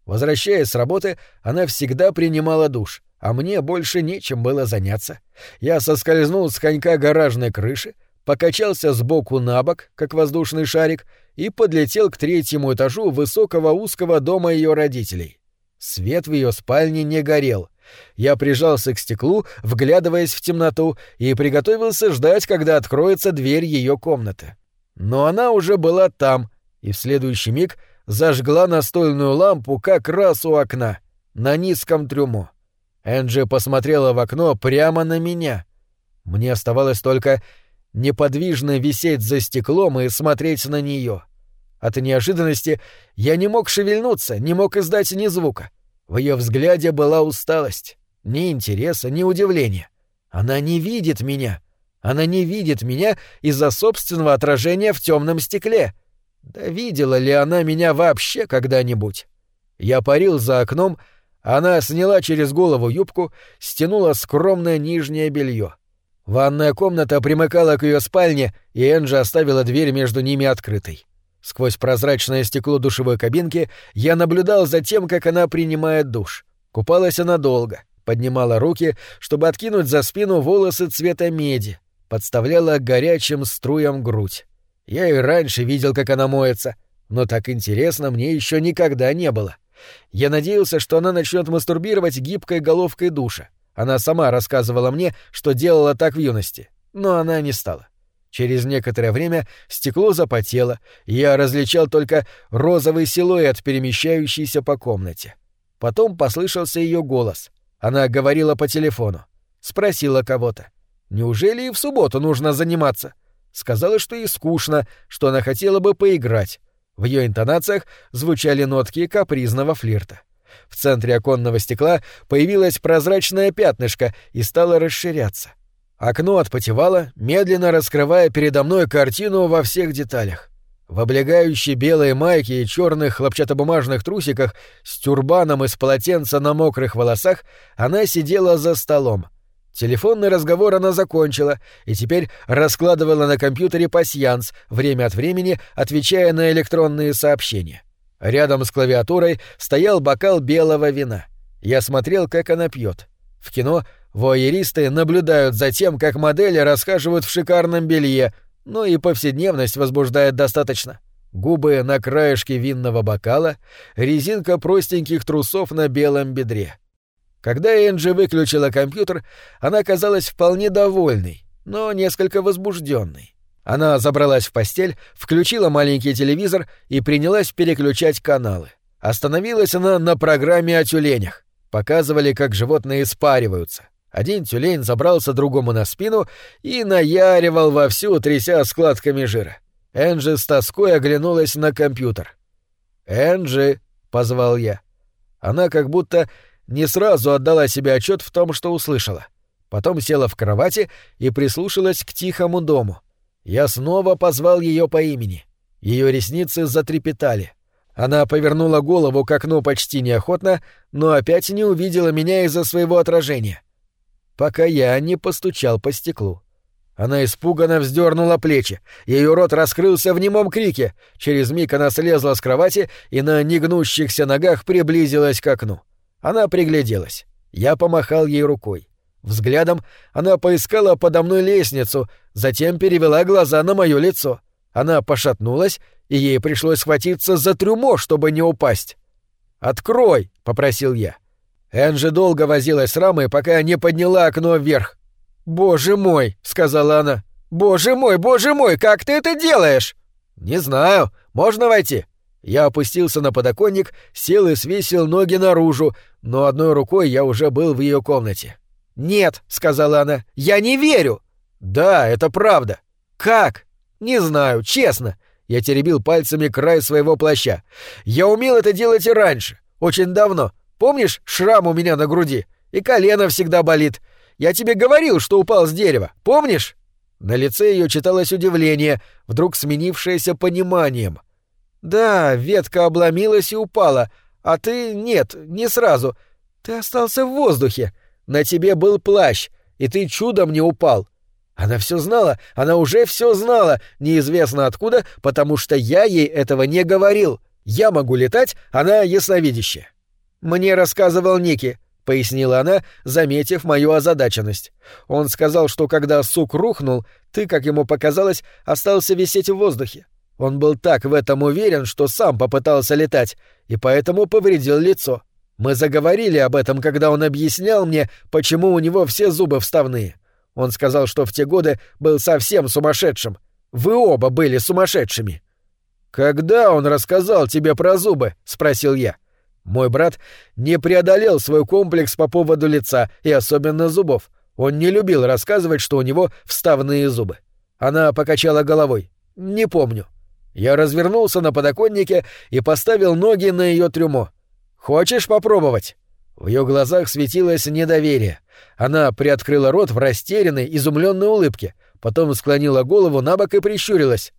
Возвращаясь с работы, она всегда принимала душ, а мне больше нечем было заняться. Я соскользнул с конька гаражной крыши, покачался сбоку на бок, как воздушный шарик, и подлетел к третьему этажу высокого узкого дома ее родителей. Свет в ее спальне не горел. Я прижался к стеклу, вглядываясь в темноту, и приготовился ждать, когда откроется дверь ее комнаты. Но она уже была там, и в следующий миг зажгла настольную лампу как раз у окна, на низком трюмо. Энджи посмотрела в окно прямо на меня. Мне оставалось только неподвижно висеть за стеклом и смотреть на нее. От неожиданности я не мог шевельнуться, не мог издать ни звука. В ее взгляде была усталость, ни интереса, ни удивления. Она не видит меня. Она не видит меня из-за собственного отражения в темном стекле. Да видела ли она меня вообще когда-нибудь? Я парил за окном, она сняла через голову юбку, стянула скромное нижнее белье. Ванная комната примыкала к ее спальне, и Энджи оставила дверь между ними открытой. Сквозь прозрачное стекло душевой кабинки я наблюдал за тем, как она принимает душ. Купалась она долго, поднимала руки, чтобы откинуть за спину волосы цвета меди, подставляла горячим струям грудь. Я и раньше видел, как она моется, но так интересно мне еще никогда не было. Я надеялся, что она начнет мастурбировать гибкой головкой душа. Она сама рассказывала мне, что делала так в юности, но она не стала. Через некоторое время стекло запотело, и я различал только розовый силуэт, перемещающийся по комнате. Потом послышался ее голос. Она говорила по телефону. Спросила кого-то. Неужели и в субботу нужно заниматься? Сказала, что ей скучно, что она хотела бы поиграть. В ее интонациях звучали нотки капризного флирта. В центре оконного стекла появилось прозрачное пятнышко и стало расширяться. Окно отпотевало, медленно раскрывая передо мной картину во всех деталях. В облегающей белой майке и черных хлопчатобумажных трусиках с тюрбаном из полотенца на мокрых волосах она сидела за столом, Телефонный разговор она закончила и теперь раскладывала на компьютере пасьянс, время от времени отвечая на электронные сообщения. Рядом с клавиатурой стоял бокал белого вина. Я смотрел, как она пьет. В кино воеристы наблюдают за тем, как модели расхаживают в шикарном белье, но и повседневность возбуждает достаточно. Губы на краешке винного бокала, резинка простеньких трусов на белом бедре — когда Энджи выключила компьютер, она казалась вполне довольной, но несколько возбужденной. Она забралась в постель, включила маленький телевизор и принялась переключать каналы. Остановилась она на программе о тюленях. Показывали, как животные спариваются. Один тюлень забрался другому на спину и наяривал вовсю, тряся складками жира. Энджи с тоской оглянулась на компьютер. «Энджи!» — позвал я. Она как будто не сразу отдала себе отчет в том, что услышала. Потом села в кровати и прислушалась к тихому дому. Я снова позвал ее по имени. Ее ресницы затрепетали. Она повернула голову к окну почти неохотно, но опять не увидела меня из-за своего отражения. Пока я не постучал по стеклу. Она испуганно вздернула плечи. Ее рот раскрылся в немом крике. Через миг она слезла с кровати и на негнущихся ногах приблизилась к окну. Она пригляделась. Я помахал ей рукой. Взглядом она поискала подо мной лестницу, затем перевела глаза на мое лицо. Она пошатнулась, и ей пришлось схватиться за трюмо, чтобы не упасть. «Открой!» — попросил я. Энджи долго возилась с рамой, пока не подняла окно вверх. «Боже мой!» — сказала она. «Боже мой, боже мой, как ты это делаешь?» «Не знаю. Можно войти?» Я опустился на подоконник, сел и свесил ноги наружу, но одной рукой я уже был в ее комнате. «Нет», — сказала она, — «я не верю». «Да, это правда». «Как?» «Не знаю, честно». Я теребил пальцами край своего плаща. «Я умел это делать и раньше, очень давно. Помнишь шрам у меня на груди? И колено всегда болит. Я тебе говорил, что упал с дерева, помнишь?» На лице ее читалось удивление, вдруг сменившееся пониманием — «Да, ветка обломилась и упала, а ты нет, не сразу. Ты остался в воздухе. На тебе был плащ, и ты чудом не упал. Она все знала, она уже все знала, неизвестно откуда, потому что я ей этого не говорил. Я могу летать, она ясновидящая. Мне рассказывал Ники, — пояснила она, заметив мою озадаченность. Он сказал, что когда сук рухнул, ты, как ему показалось, остался висеть в воздухе. Он был так в этом уверен, что сам попытался летать, и поэтому повредил лицо. Мы заговорили об этом, когда он объяснял мне, почему у него все зубы вставные. Он сказал, что в те годы был совсем сумасшедшим. Вы оба были сумасшедшими. «Когда он рассказал тебе про зубы?» — спросил я. Мой брат не преодолел свой комплекс по поводу лица и особенно зубов. Он не любил рассказывать, что у него вставные зубы. Она покачала головой. «Не помню». Я развернулся на подоконнике и поставил ноги на ее трюмо. «Хочешь попробовать?» В ее глазах светилось недоверие. Она приоткрыла рот в растерянной, изумленной улыбке, потом склонила голову на бок и прищурилась.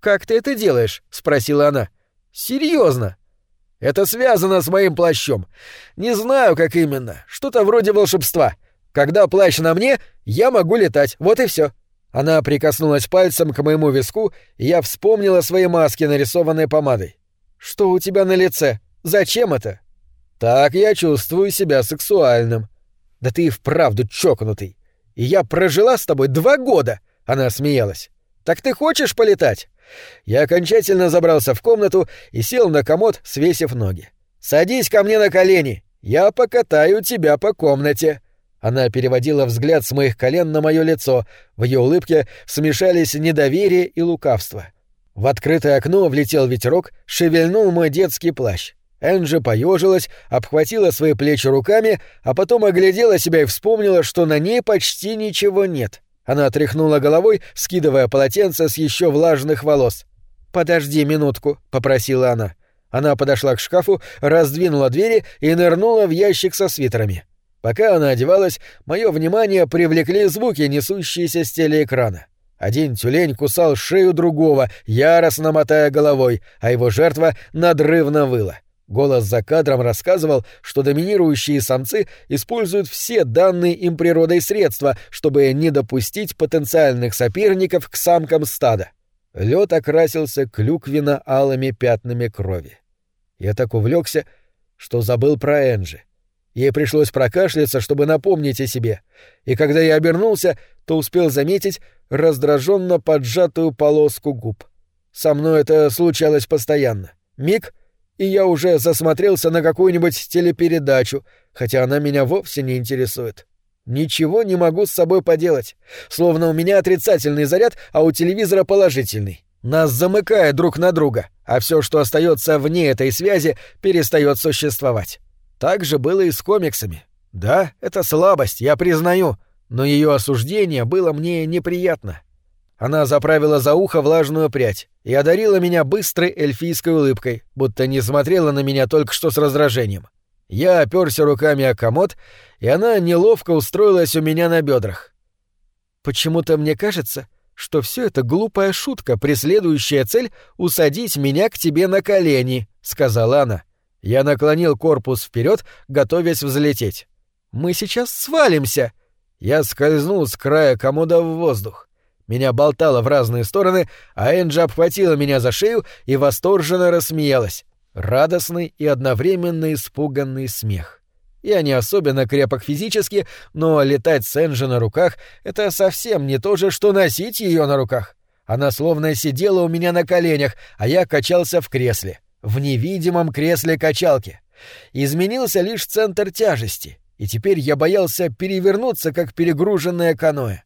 «Как ты это делаешь?» — спросила она. «Серьезно?» «Это связано с моим плащом. Не знаю, как именно. Что-то вроде волшебства. Когда плащ на мне, я могу летать. Вот и все. Она прикоснулась пальцем к моему виску, и я вспомнила свои маски, нарисованные помадой. «Что у тебя на лице? Зачем это?» «Так я чувствую себя сексуальным». «Да ты и вправду чокнутый. И я прожила с тобой два года!» — она смеялась. «Так ты хочешь полетать?» Я окончательно забрался в комнату и сел на комод, свесив ноги. «Садись ко мне на колени, я покатаю тебя по комнате». Она переводила взгляд с моих колен на мое лицо. В ее улыбке смешались недоверие и лукавство. В открытое окно влетел ветерок, шевельнул мой детский плащ. Энджи поежилась, обхватила свои плечи руками, а потом оглядела себя и вспомнила, что на ней почти ничего нет. Она тряхнула головой, скидывая полотенце с еще влажных волос. «Подожди минутку», — попросила она. Она подошла к шкафу, раздвинула двери и нырнула в ящик со свитерами. Пока она одевалась, мое внимание привлекли звуки, несущиеся с телеэкрана. Один тюлень кусал шею другого, яростно мотая головой, а его жертва надрывно выла. Голос за кадром рассказывал, что доминирующие самцы используют все данные им природой средства, чтобы не допустить потенциальных соперников к самкам стада. Лед окрасился клюквенно-алыми пятнами крови. Я так увлекся, что забыл про Энджи. Ей пришлось прокашляться, чтобы напомнить о себе, и когда я обернулся, то успел заметить раздраженно поджатую полоску губ. Со мной это случалось постоянно. Миг, и я уже засмотрелся на какую-нибудь телепередачу, хотя она меня вовсе не интересует. Ничего не могу с собой поделать. Словно у меня отрицательный заряд, а у телевизора положительный. Нас замыкает друг на друга, а все, что остается вне этой связи, перестает существовать. Так же было и с комиксами. Да, это слабость, я признаю, но ее осуждение было мне неприятно. Она заправила за ухо влажную прядь и одарила меня быстрой эльфийской улыбкой, будто не смотрела на меня только что с раздражением. Я оперся руками о комод, и она неловко устроилась у меня на бедрах. Почему-то мне кажется, что все это глупая шутка, преследующая цель усадить меня к тебе на колени, сказала она. Я наклонил корпус вперед, готовясь взлететь. «Мы сейчас свалимся!» Я скользнул с края комода в воздух. Меня болтало в разные стороны, а Энджи обхватила меня за шею и восторженно рассмеялась. Радостный и одновременно испуганный смех. Я не особенно крепок физически, но летать с Энджи на руках — это совсем не то же, что носить ее на руках. Она словно сидела у меня на коленях, а я качался в кресле в невидимом кресле качалки. Изменился лишь центр тяжести, и теперь я боялся перевернуться, как перегруженное каноэ.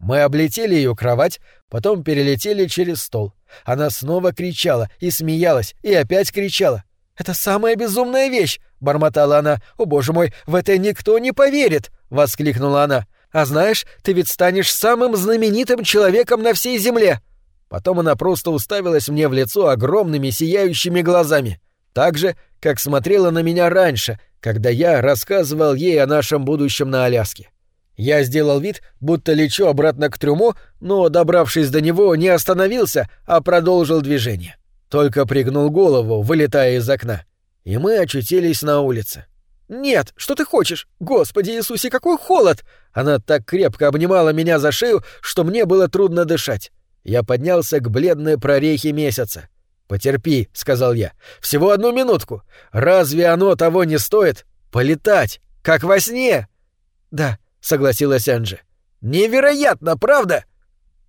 Мы облетели ее кровать, потом перелетели через стол. Она снова кричала и смеялась, и опять кричала. «Это самая безумная вещь!» — бормотала она. «О, боже мой, в это никто не поверит!» — воскликнула она. «А знаешь, ты ведь станешь самым знаменитым человеком на всей земле!» Потом она просто уставилась мне в лицо огромными сияющими глазами, так же, как смотрела на меня раньше, когда я рассказывал ей о нашем будущем на Аляске. Я сделал вид, будто лечу обратно к трюму, но, добравшись до него, не остановился, а продолжил движение. Только пригнул голову, вылетая из окна. И мы очутились на улице. «Нет, что ты хочешь? Господи Иисусе, какой холод!» Она так крепко обнимала меня за шею, что мне было трудно дышать. Я поднялся к бледной прорехе месяца. «Потерпи», — сказал я. «Всего одну минутку. Разве оно того не стоит? Полетать, как во сне!» «Да», — согласилась Энджи. «Невероятно, правда?»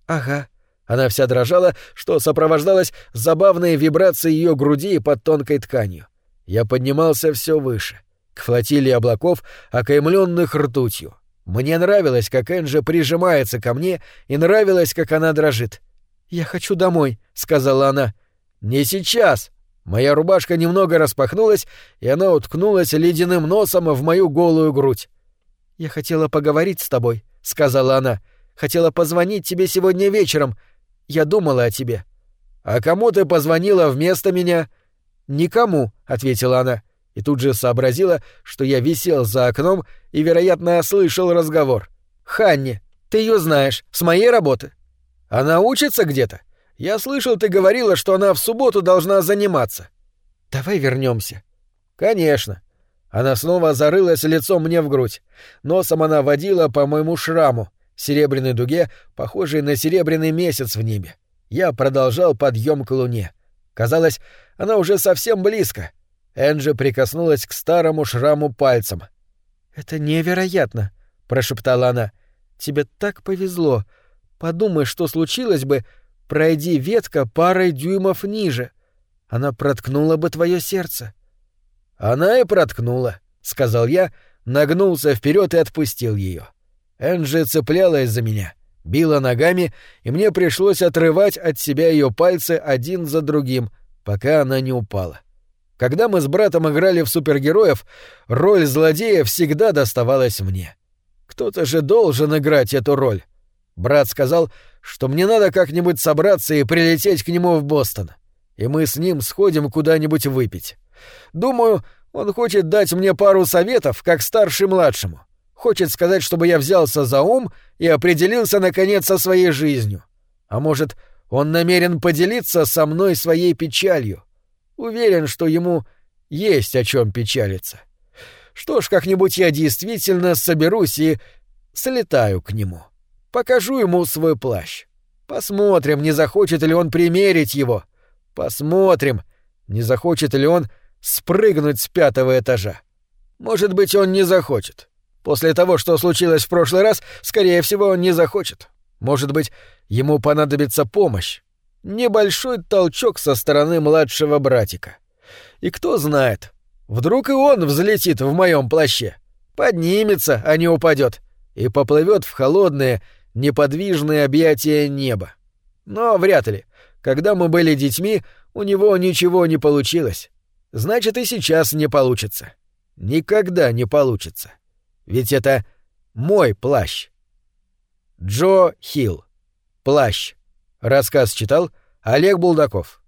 «Ага». Она вся дрожала, что сопровождалось забавной вибрацией ее груди под тонкой тканью. Я поднимался все выше, к флотилии облаков, окаймленных ртутью. Мне нравилось, как Энджи прижимается ко мне, и нравилось, как она дрожит. «Я хочу домой», — сказала она. «Не сейчас!» Моя рубашка немного распахнулась, и она уткнулась ледяным носом в мою голую грудь. «Я хотела поговорить с тобой», — сказала она. «Хотела позвонить тебе сегодня вечером. Я думала о тебе». «А кому ты позвонила вместо меня?» «Никому», — ответила она, и тут же сообразила, что я висел за окном и, вероятно, слышал разговор. «Ханни, ты ее знаешь, с моей работы». «Она учится где-то?» Я слышал, ты говорила, что она в субботу должна заниматься. Давай вернемся. Конечно. Она снова зарылась лицом мне в грудь. Носом она водила по моему шраму, серебряной дуге, похожей на серебряный месяц в небе. Я продолжал подъем к луне. Казалось, она уже совсем близко. Энджи прикоснулась к старому шраму пальцем. «Это невероятно», — прошептала она. «Тебе так повезло. Подумай, что случилось бы, Пройди ветка парой дюймов ниже. Она проткнула бы твое сердце. Она и проткнула, сказал я, нагнулся вперед и отпустил ее. Энджи цеплялась за меня, била ногами, и мне пришлось отрывать от себя ее пальцы один за другим, пока она не упала. Когда мы с братом играли в супергероев, роль злодея всегда доставалась мне. Кто-то же должен играть эту роль. Брат сказал, что мне надо как-нибудь собраться и прилететь к нему в Бостон. И мы с ним сходим куда-нибудь выпить. Думаю, он хочет дать мне пару советов, как старший младшему. Хочет сказать, чтобы я взялся за ум и определился, наконец, со своей жизнью. А может, он намерен поделиться со мной своей печалью. Уверен, что ему есть о чем печалиться. Что ж, как-нибудь я действительно соберусь и слетаю к нему. Покажу ему свой плащ. Посмотрим, не захочет ли он примерить его. Посмотрим, не захочет ли он спрыгнуть с пятого этажа. Может быть, он не захочет. После того, что случилось в прошлый раз, скорее всего, он не захочет. Может быть, ему понадобится помощь. Небольшой толчок со стороны младшего братика. И кто знает, вдруг и он взлетит в моем плаще, поднимется, а не упадет, и поплывет в холодные, неподвижные объятия неба. Но вряд ли. Когда мы были детьми, у него ничего не получилось. Значит, и сейчас не получится. Никогда не получится. Ведь это мой плащ. Джо Хилл. Плащ. Рассказ читал Олег Булдаков.